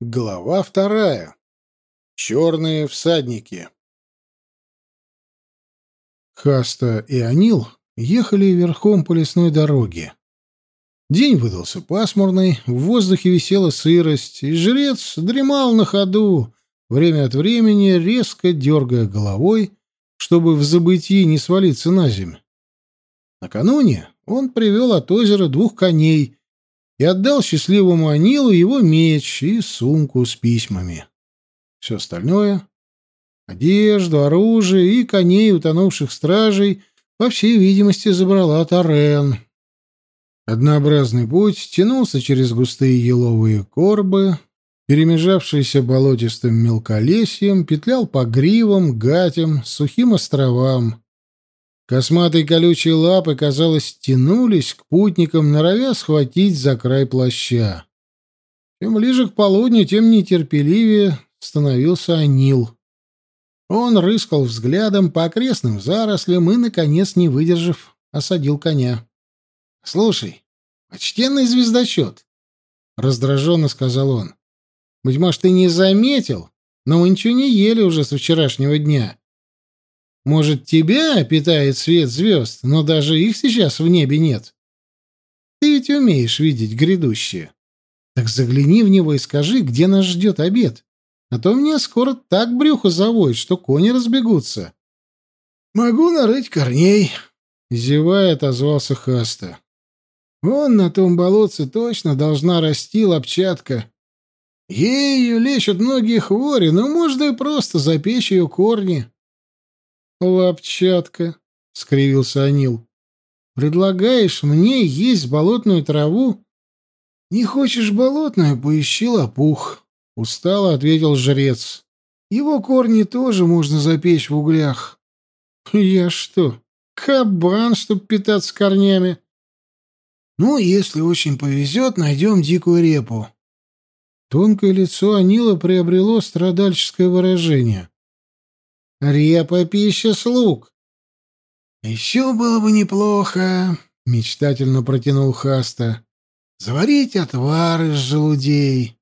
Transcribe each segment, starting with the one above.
Глава вторая. Черные всадники. Хаста и Анил ехали верхом по лесной дороге. День выдался пасмурный, в воздухе висела сырость, и жрец дремал на ходу, время от времени резко дергая головой, чтобы в забытии не свалиться на землю. Накануне он привел от озера двух коней — и отдал счастливому Анилу его меч и сумку с письмами. Все остальное — одежду, оружие и коней утонувших стражей — по всей видимости, забрала Тарен. Однообразный путь тянулся через густые еловые корбы, перемежавшиеся болотистым мелколесьем, петлял по гривам, гатям, сухим островам. Косматые колючие лапы, казалось, тянулись к путникам, норовя схватить за край плаща. Чем ближе к полудню, тем нетерпеливее становился Анил. Он рыскал взглядом по окрестным зарослям и, наконец, не выдержав, осадил коня. — Слушай, почтенный звездочет, — раздраженно сказал он, — быть может, ты не заметил, но мы ничего не ели уже с вчерашнего дня. Может, тебя питает свет звезд, но даже их сейчас в небе нет. Ты ведь умеешь видеть грядущее. Так загляни в него и скажи, где нас ждет обед. А то мне скоро так брюхо завоет, что кони разбегутся. — Могу нарыть корней, — зевая отозвался Хаста. — Вон на том болотце точно должна расти лопчатка. Ею лечат многие хвори, но можно и просто запечь ее корни. «Лапчатка», — скривился Анил. «Предлагаешь мне есть болотную траву?» «Не хочешь болотную, поищи лопух», — устало ответил жрец. «Его корни тоже можно запечь в углях». «Я что, кабан, чтоб питаться корнями?» «Ну, если очень повезет, найдем дикую репу». Тонкое лицо Анила приобрело страдальческое выражение. Репа — пища слуг. «Еще было бы неплохо», — мечтательно протянул Хаста, — «заварить отвар из желудей.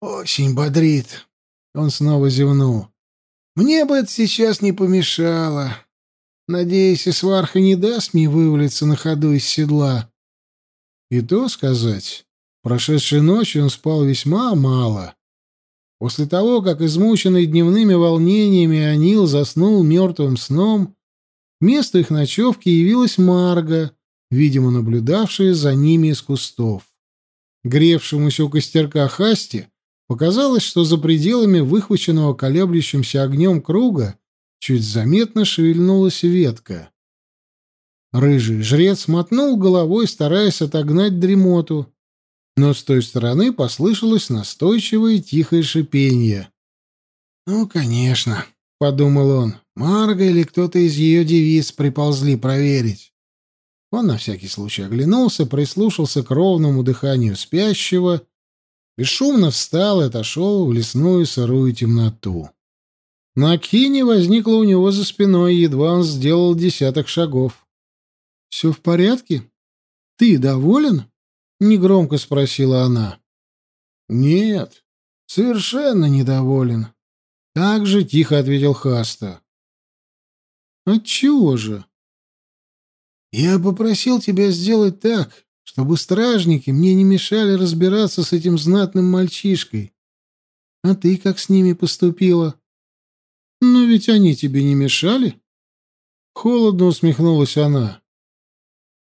Очень бодрит». Он снова зевнул. «Мне бы это сейчас не помешало. Надеюсь, и сварха не даст мне вывалиться на ходу из седла». И то сказать, прошедшей ночью он спал весьма мало. После того, как измученный дневными волнениями Анил заснул мертвым сном, к месту их ночевки явилась Марга, видимо, наблюдавшая за ними из кустов. Гревшемуся у костерка Хасти показалось, что за пределами выхваченного колеблющимся огнем круга чуть заметно шевельнулась ветка. Рыжий жрец мотнул головой, стараясь отогнать дремоту, но с той стороны послышалось настойчивое тихое шипение. «Ну, конечно», — подумал он, — «Марга или кто-то из ее девиц приползли проверить». Он на всякий случай оглянулся, прислушался к ровному дыханию спящего, бесшумно встал и отошел в лесную сырую темноту. На кине возникла у него за спиной, едва он сделал десяток шагов. «Все в порядке? Ты доволен?» Негромко спросила она. Нет, совершенно недоволен. Так же тихо ответил Хаста. Отчего же? Я попросил тебя сделать так, чтобы стражники мне не мешали разбираться с этим знатным мальчишкой. А ты как с ними поступила? Но ведь они тебе не мешали? Холодно усмехнулась она.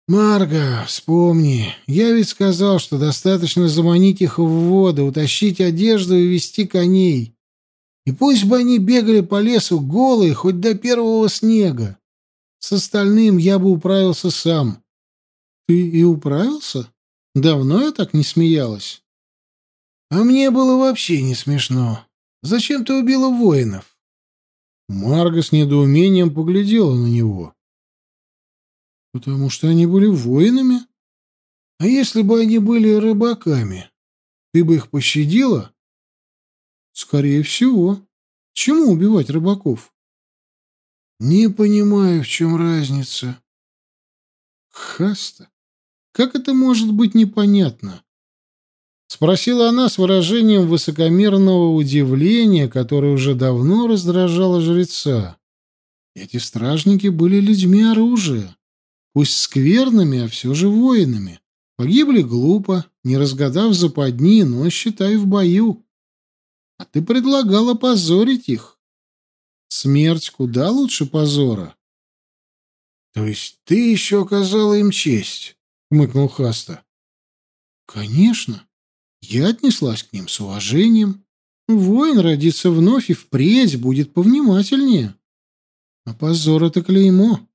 «Марга, вспомни, я ведь сказал, что достаточно заманить их в воду, утащить одежду и вести коней. И пусть бы они бегали по лесу голые, хоть до первого снега. С остальным я бы управился сам». «Ты и управился? Давно я так не смеялась?» «А мне было вообще не смешно. Зачем ты убила воинов?» Марга с недоумением поглядела на него. Потому что они были воинами. А если бы они были рыбаками, ты бы их пощадила? Скорее всего. Чему убивать рыбаков? Не понимаю, в чем разница. Хаста, как это может быть непонятно? — спросила она с выражением высокомерного удивления, которое уже давно раздражало жреца. Эти стражники были людьми оружия, пусть скверными, а все же воинами. Погибли глупо, не разгадав западни, но, считай, в бою. А ты предлагала позорить их. Смерть куда лучше позора. — То есть ты еще оказала им честь? — хмыкнул Хаста. — Конечно. Я отнеслась к ним с уважением. Воин родится вновь и впредь будет повнимательнее. А позор — это клеймо.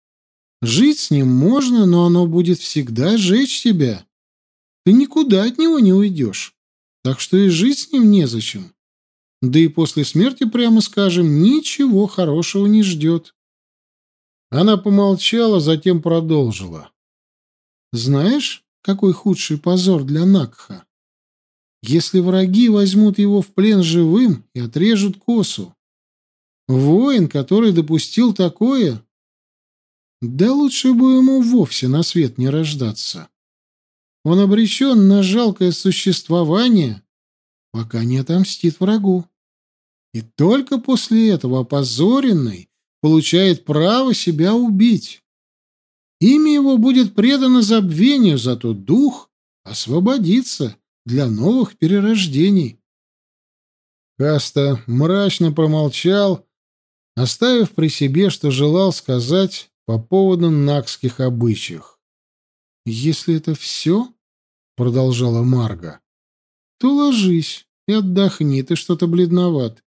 Жить с ним можно, но оно будет всегда жечь тебя. Ты никуда от него не уйдешь. Так что и жить с ним незачем. Да и после смерти, прямо скажем, ничего хорошего не ждет. Она помолчала, затем продолжила. Знаешь, какой худший позор для Накха? Если враги возьмут его в плен живым и отрежут косу. Воин, который допустил такое, да лучше бы ему вовсе на свет не рождаться. Он обречен на жалкое существование, пока не отомстит врагу. И только после этого опозоренный получает право себя убить. Имя его будет предано забвению, зато дух освободится для новых перерождений. Каста мрачно промолчал, оставив при себе, что желал сказать по поводу накских обычаев. «Если это все, — продолжала Марга, — то ложись и отдохни, ты что-то бледноват.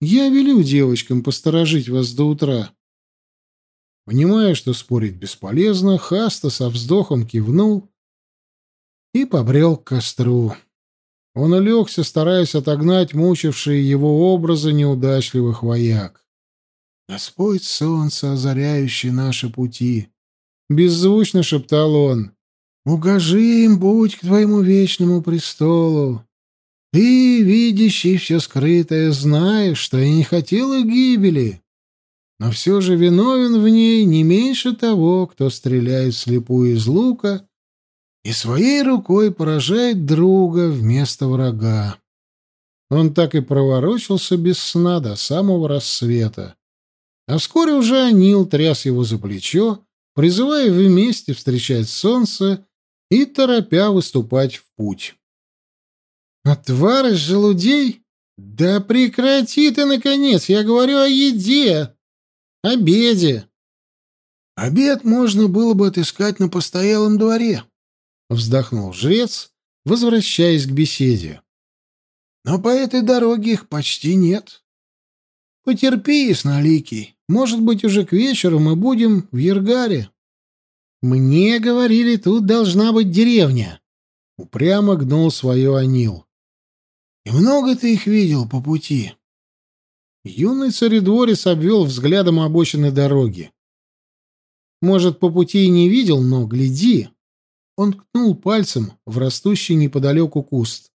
Я велю девочкам посторожить вас до утра». Понимая, что спорить бесполезно, Хаста со вздохом кивнул и побрел к костру. Он улегся, стараясь отогнать мучившие его образы неудачливых вояк. «Господь солнце, озаряющий наши пути!» — беззвучно шептал он. «Угожи им, будь к твоему вечному престолу. Ты, видящий все скрытое, знаешь, что я не хотел их гибели, но все же виновен в ней не меньше того, кто стреляет слепую из лука и своей рукой поражает друга вместо врага». Он так и проворочился без сна до самого рассвета. А вскоре уже Анил тряс его за плечо, призывая вместе встречать солнце и торопя выступать в путь. «Отвар из желудей? Да прекрати ты, наконец! Я говорю о еде! Обеде!» «Обед можно было бы отыскать на постоялом дворе», — вздохнул жрец, возвращаясь к беседе. «Но по этой дороге их почти нет. Потерпи, Ясноликий, может быть, уже к вечеру мы будем в Ергаре. Мне говорили, тут должна быть деревня. Упрямо гнул свое Анил. И много ты их видел по пути? Юный царедворец обвел взглядом обочины дороги. Может, по пути и не видел, но гляди. Он ткнул пальцем в растущий неподалеку куст.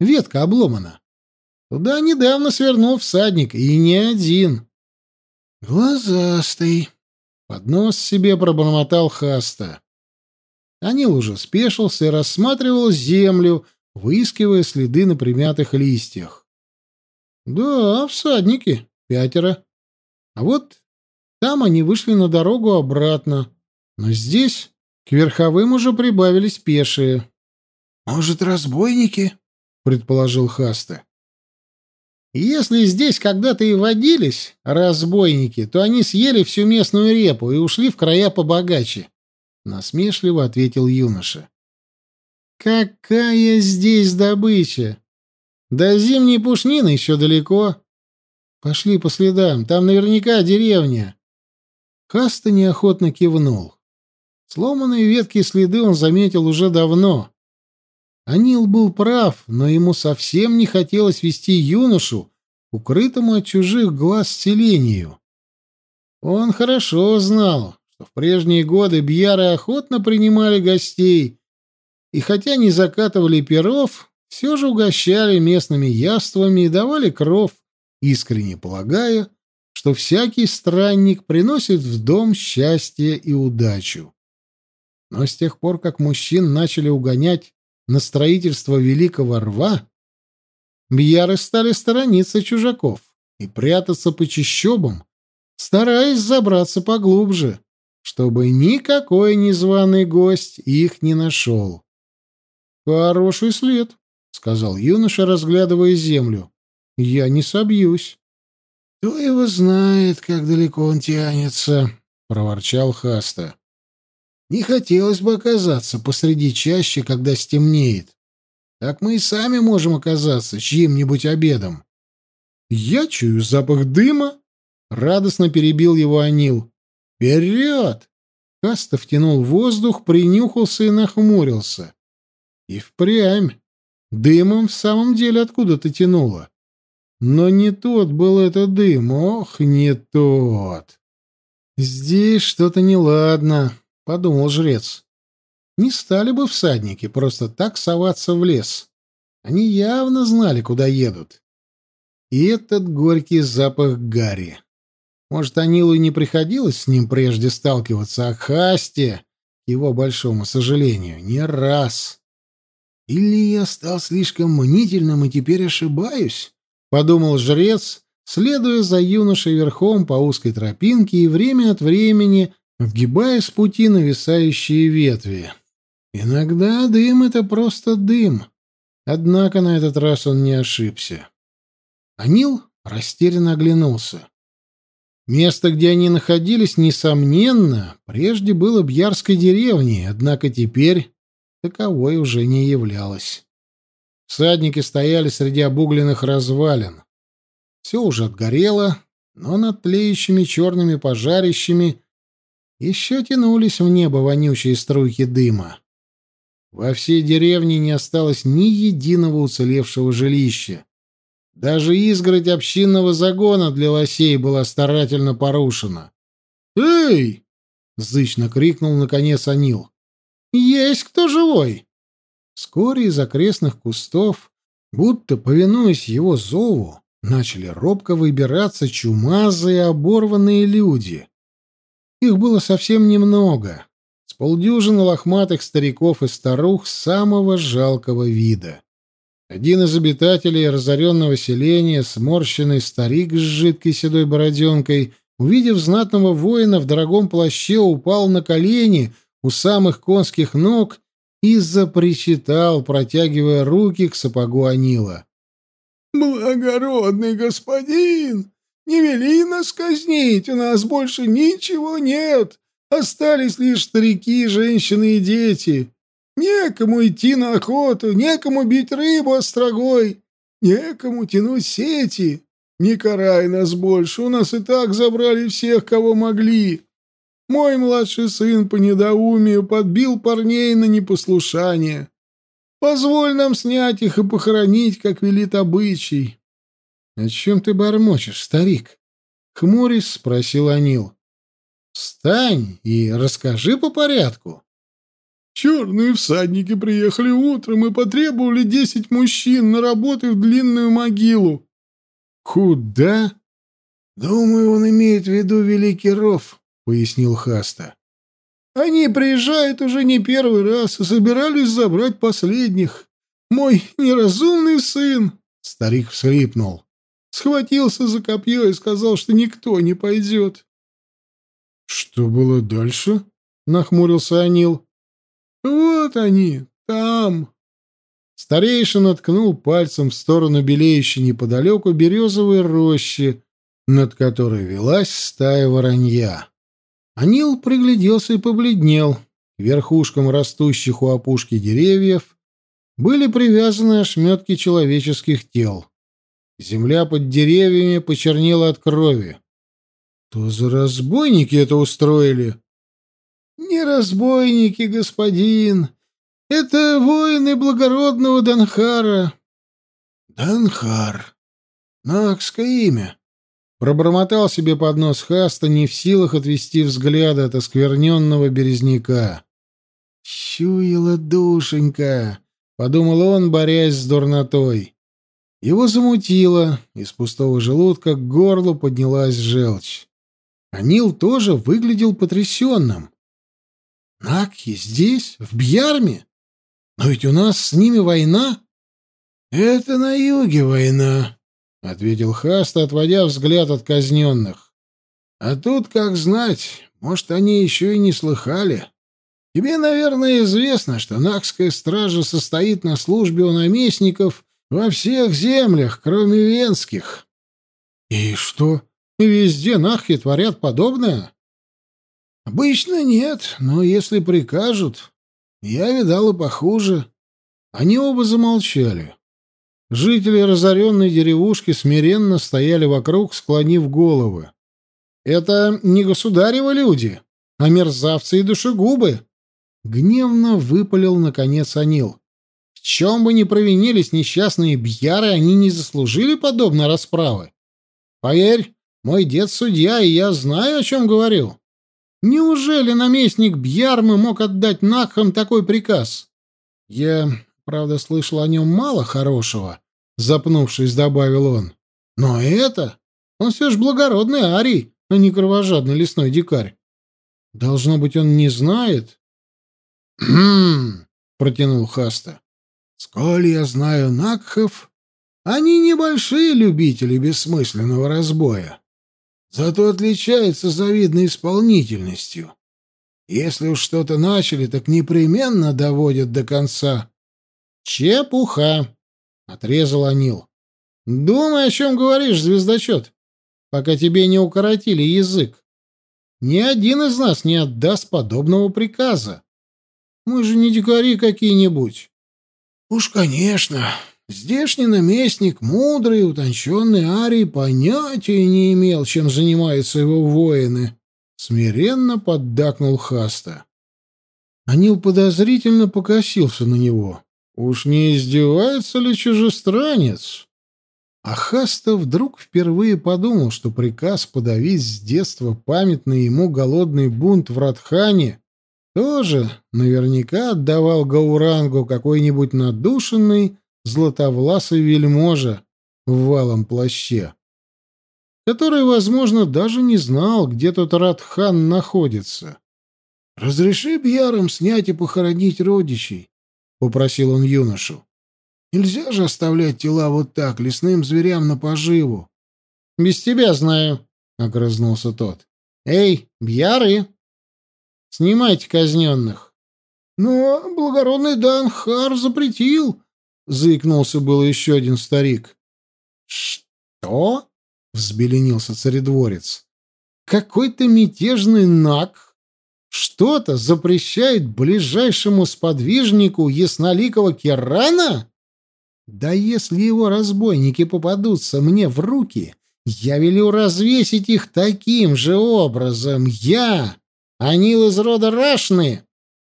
Ветка обломана. Туда недавно свернул всадник, и не один. «Глазастый!» — под нос себе пробормотал Хаста. Анил уже спешился и рассматривал землю, выискивая следы на примятых листьях. «Да, всадники. Пятеро. А вот там они вышли на дорогу обратно. Но здесь к верховым уже прибавились пешие». «Может, разбойники?» — предположил Хаста. Если здесь когда-то и водились разбойники, то они съели всю местную репу и ушли в края побогаче, — насмешливо ответил юноша. «Какая здесь добыча? До зимней пушнины еще далеко. Пошли по следам, там наверняка деревня». Хаста неохотно кивнул. Сломанные ветки следы он заметил уже давно, Анил был прав, но ему совсем не хотелось вести юношу, укрытому от чужих глаз селению. Он хорошо знал, что в прежние годы бьяры охотно принимали гостей, и хотя не закатывали перов, все же угощали местными яствами и давали кров, искренне полагая, что всякий странник приносит в дом счастье и удачу. Но с тех пор, как мужчин начали угонять на строительство Великого Рва, бьяры стали сторониться чужаков и прятаться по чащобам, стараясь забраться поглубже, чтобы никакой незваный гость их не нашел. «Хороший след», — сказал юноша, разглядывая землю. «Я не собьюсь». «Кто его знает, как далеко он тянется», — проворчал Хаста. «Не хотелось бы оказаться посреди чащи, когда стемнеет. Так мы и сами можем оказаться чьим-нибудь обедом». «Я чую запах дыма», — радостно перебил его Анил. «Вперед!» Хаста втянул воздух, принюхался и нахмурился. И впрямь. Дымом в самом деле откуда-то тянуло. Но не тот был этот дым, ох, не тот. «Здесь что-то неладно», — подумал жрец. «Не стали бы всадники просто так соваться в лес. Они явно знали, куда едут. И этот горький запах гари. Может, Анилу и не приходилось с ним прежде сталкиваться, а Хасте, к его большому сожалению, не раз. Или я стал слишком мнительным и теперь ошибаюсь? подумал жрец, следуя за юношей верхом по узкой тропинке и время от времени отгибая с пути нависающие ветви. Иногда дым — это просто дым. Однако на этот раз он не ошибся. Анил растерянно оглянулся. Место, где они находились, несомненно, прежде было Бьярской деревней, однако теперь таковой уже не являлось. Всадники стояли среди обугленных развалин. Все уже отгорело, но над тлеющими черными пожарищами еще тянулись в небо вонючие струйки дыма. Во всей деревне не осталось ни единого уцелевшего жилища. Даже изгородь общинного загона для лосей была старательно порушена. «Эй!» — зычно крикнул наконец Анил. «Есть кто живой?» Вскоре из окрестных кустов, будто повинуясь его зову, начали робко выбираться чумазые оборванные люди. Их было совсем немного, с полдюжины лохматых стариков и старух самого жалкого вида. Один из обитателей разоренного селения, сморщенный старик с жидкой седой бороденкой, увидев знатного воина в дорогом плаще, упал на колени у самых конских ног и запричитал, протягивая руки к сапогу Анила. «Благородный господин, не вели нас казнить, у нас больше ничего нет, остались лишь старики, женщины и дети. Некому идти на охоту, некому бить рыбу острогой, некому тянуть сети. Не карай нас больше, у нас и так забрали всех, кого могли. Мой младший сын по недоумию подбил парней на непослушание. Позволь нам снять их и похоронить, как велит обычай. — О чем ты бормочешь, старик? — хмурясь спросил Анил. — Встань и расскажи по порядку. Черные всадники приехали утром и потребовали десять мужчин на работы в длинную могилу. — Куда? — Думаю, он имеет в виду Великий Ров, — пояснил Хаста. «Они приезжают уже не первый раз и собирались забрать последних. Мой неразумный сын!» — старик всхлипнул. Схватился за копье и сказал, что никто не пойдет. «Что было дальше?» — нахмурился Анил. «Вот они, там!» Старейшина ткнул пальцем в сторону белеющей неподалеку березовой рощи, над которой велась стая воронья. Анил пригляделся и побледнел. К верхушкам растущих у опушки деревьев были привязаны ошметки человеческих тел. Земля под деревьями почернела от крови. То за разбойники это устроили? Не разбойники, господин. Это воины благородного Данхара. Данхар. Накское имя. Пробормотал себе под нос Хаста, не в силах отвести взгляда от оскверненного березняка. «Чуяла душенька!» — подумал он, борясь с дурнотой. Его замутило, из пустого желудка к горлу поднялась желчь. Анил тоже выглядел потрясенным. «Накхи здесь? В Бьярме?» Но ведь у нас с ними война. Это на юге война, — ответил Хаста, отводя взгляд от казненных. А тут, как знать, может, они еще и не слыхали. Тебе, наверное, известно, что Накская стража состоит на службе у наместников во всех землях, кроме венских. И что, везде Нахи творят подобное? Обычно нет, но если прикажут, я видал и похуже. Они оба замолчали. Жители разоренной деревушки смиренно стояли вокруг, склонив головы. «Это не государевы люди, а мерзавцы и душегубы!» Гневно выпалил, наконец, Анил. «В чем бы ни провинились несчастные бьяры, они не заслужили подобной расправы. Поверь, мой дед судья, и я знаю, о чем говорю. Неужели наместник Бьярмы мог отдать Накхам такой приказ? Я, правда, слышал о нем мало хорошего, запнувшись, добавил он. Но это... Он все же благородный арий, а не кровожадный лесной дикарь. Должно быть, он не знает. Протянул Хаста. «Сколь я знаю Накхов, они небольшие любители бессмысленного разбоя зато отличается завидной исполнительностью. Если уж что-то начали, так непременно доводят до конца. Чепуха, отрезал Анил. Думай, о чем говоришь, звездочет, пока тебе не укоротили язык. Ни один из нас не отдаст подобного приказа. Мы же не дикари какие-нибудь. Уж, конечно, Здешний наместник, мудрый, утонченный Арий, понятия не имел, чем занимаются его воины. Смиренно поддакнул Хаста. Анил подозрительно покосился на него. Уж не издевается ли чужестранец? А Хаста вдруг впервые подумал, что приказ подавить с детства памятный ему голодный бунт в Радхане тоже наверняка отдавал Гаурангу какой-нибудь надушенный златовласый вельможа в валом плаще, который, возможно, даже не знал, где тот Радхан находится. «Разреши Бьярам снять и похоронить родичей», — попросил он юношу. «Нельзя же оставлять тела вот так, лесным зверям на поживу». «Без тебя знаю», — огрызнулся тот. «Эй, Бьяры, снимайте казненных». «Но благородный Данхар запретил», — заикнулся было еще один старик. «Что?» — взбеленился царедворец. «Какой-то мятежный наг что-то запрещает ближайшему сподвижнику ясноликого Керана? Да если его разбойники попадутся мне в руки, я велю развесить их таким же образом. Я, Анил из рода Рашны,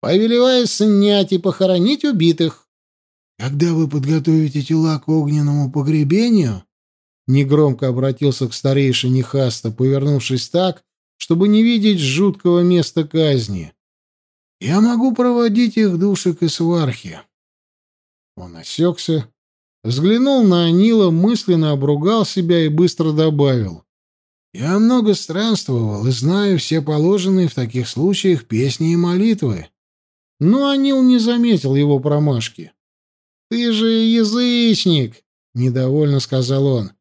повелеваю снять и похоронить убитых. «Когда вы подготовите тела к огненному погребению?» Негромко обратился к старейшине Хаста, повернувшись так, чтобы не видеть жуткого места казни. «Я могу проводить их души к Исвархе». Он осекся, взглянул на Анила, мысленно обругал себя и быстро добавил. «Я много странствовал и знаю все положенные в таких случаях песни и молитвы». Но Анил не заметил его промашки. «Ты же язычник!» — недовольно сказал он.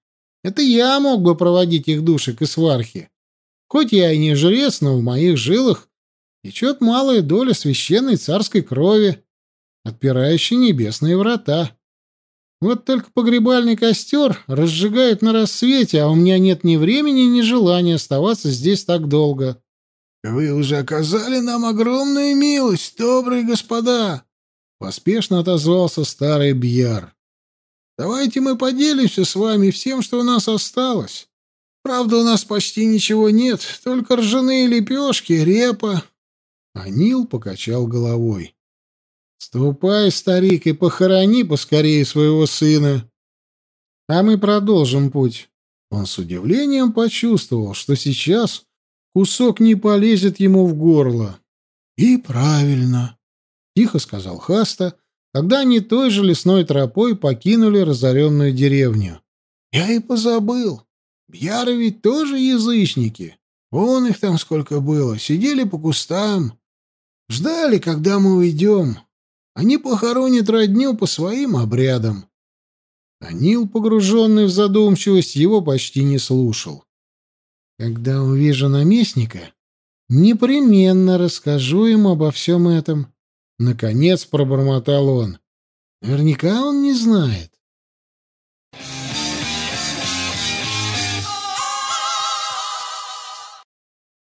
«Это я мог бы проводить их души к Исвархе. Хоть я и не жрец, но в моих жилах течет малая доля священной царской крови, отпирающей небесные врата. Вот только погребальный костер разжигает на рассвете, а у меня нет ни времени, ни желания оставаться здесь так долго». «Вы уже оказали нам огромную милость, добрые господа!» Поспешно отозвался старый Бьяр. «Давайте мы поделимся с вами всем, что у нас осталось. Правда, у нас почти ничего нет, только ржаные лепешки, репа». Анил покачал головой. «Ступай, старик, и похорони поскорее своего сына. А мы продолжим путь». Он с удивлением почувствовал, что сейчас кусок не полезет ему в горло. «И правильно», тихо сказал Хаста, когда они той же лесной тропой покинули разоренную деревню. «Я и позабыл. Бьяры ведь тоже язычники. Вон их там сколько было. Сидели по кустам. Ждали, когда мы уйдем. Они похоронят родню по своим обрядам. Анил, погруженный в задумчивость, его почти не слушал. Когда увижу наместника, непременно расскажу ему обо всем этом. Наконец пробормотал он. Наверняка он не знает.